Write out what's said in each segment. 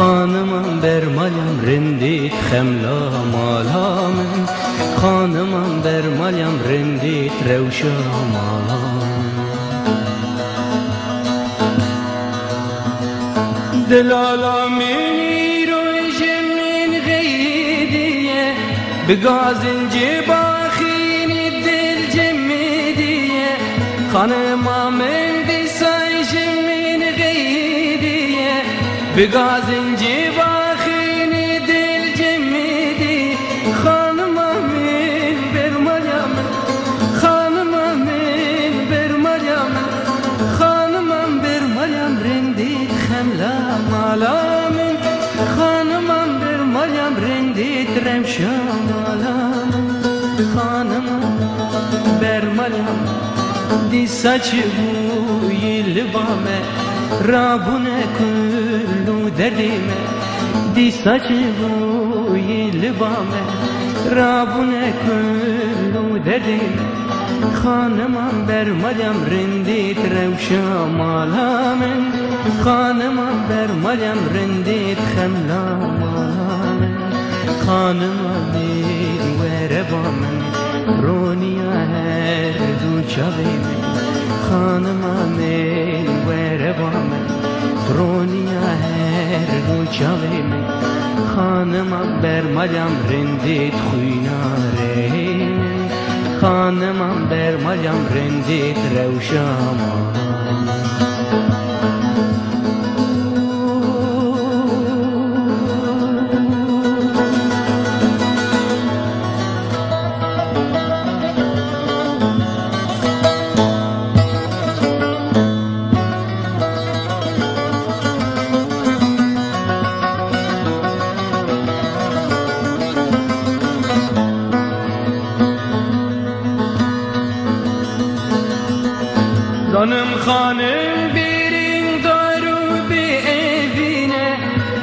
خانمم بر مالم رندید خملا مالام خانمم بر مالم رندید روشا مالام دلالا منی رو جمین غیدیه بگازن جبا بگازن جباخین دل جمدی خانم من بر مریم خانم من بر مریم خانم بر مریم رندی خملا مالا من خانم بر مریم رندی ترمشا مالا من خانم بر مریم دی saçı bu yılbame Rabune kullu derdime Di saçıbu ilbame Rabune kullu derdime Hanımam bermalem rindit revşa malamen Hanımam bermalem rindit hemla malamen Hanımam bir verebamen Roniya her du çabemen Hanımam bir verebamen Roniya her մեր գոչավեմ խանմա բերմալյան ռենդիտ խույնարե խանմա բերմալյան ռենդիտ ռեուշամա hanım birin daru bir evine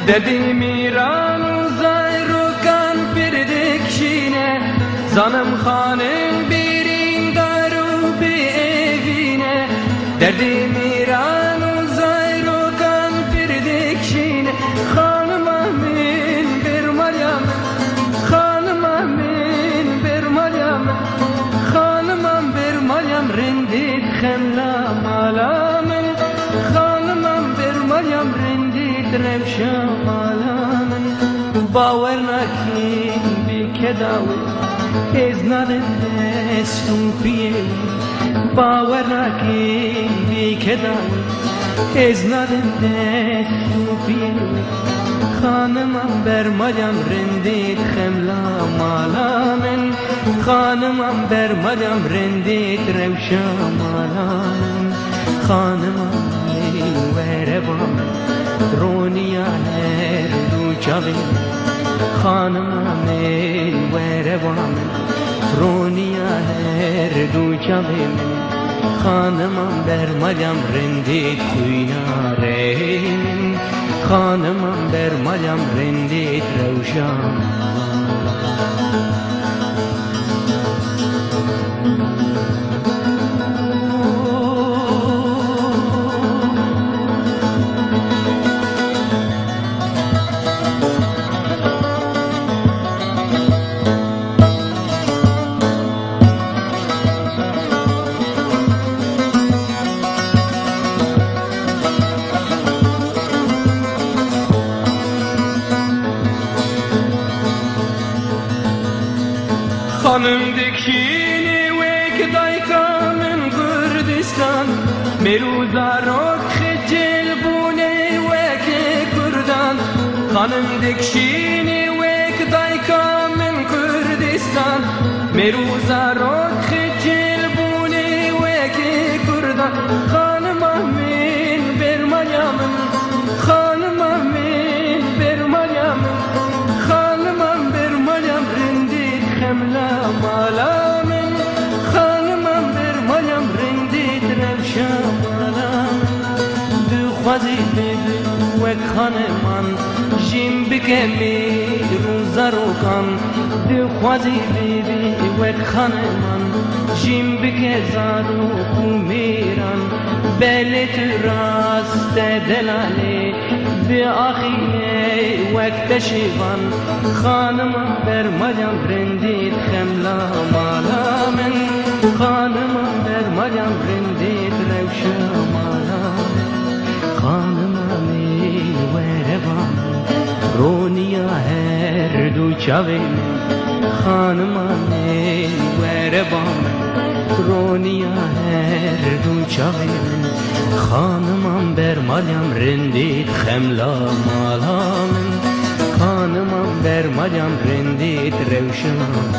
Dedim İran uzayru kan birdik şine Zanım hanım رندید رمشا مالا من باور نکن بی کداوی از ندن دستون پیه باور نکن بی کداوی از ندن دستون پیه خانمم بر مریم رندید خملا مالا من خانمم بر مریم رندید روشا مالا من خانمم وره با من رونیا هر دو چاوی خانمم وره با من رونیا هر دو چاوی من خانمم بر مریم رندید خویناره من خانمم بر مریم رندید روشان Hanım dikini ve dayka min Kurdistan. Meruza rok khicil bune ve Kurdan? Hanım dikini ve dayka min Kurdistan. Meruza rok khicil bune ve Kurdan مالا من دو خوازی ببین و خانمان جی جیم بکمی روزا رو کن دخوازی بی بی وک خانه من جیم بکه زارو کومیران بلت راست دلالی به آخیه وقت شیوان خانم بر مریم برندید خملا مالا من خانم بر مریم برندید روشا مالا خانم مهربان رونیا هر دو چاوی خانم مهربان رونیا هر دو چاوی. خانمان بر مالیم رندید خملا مالام خانمم بر مالیم رندید روشنم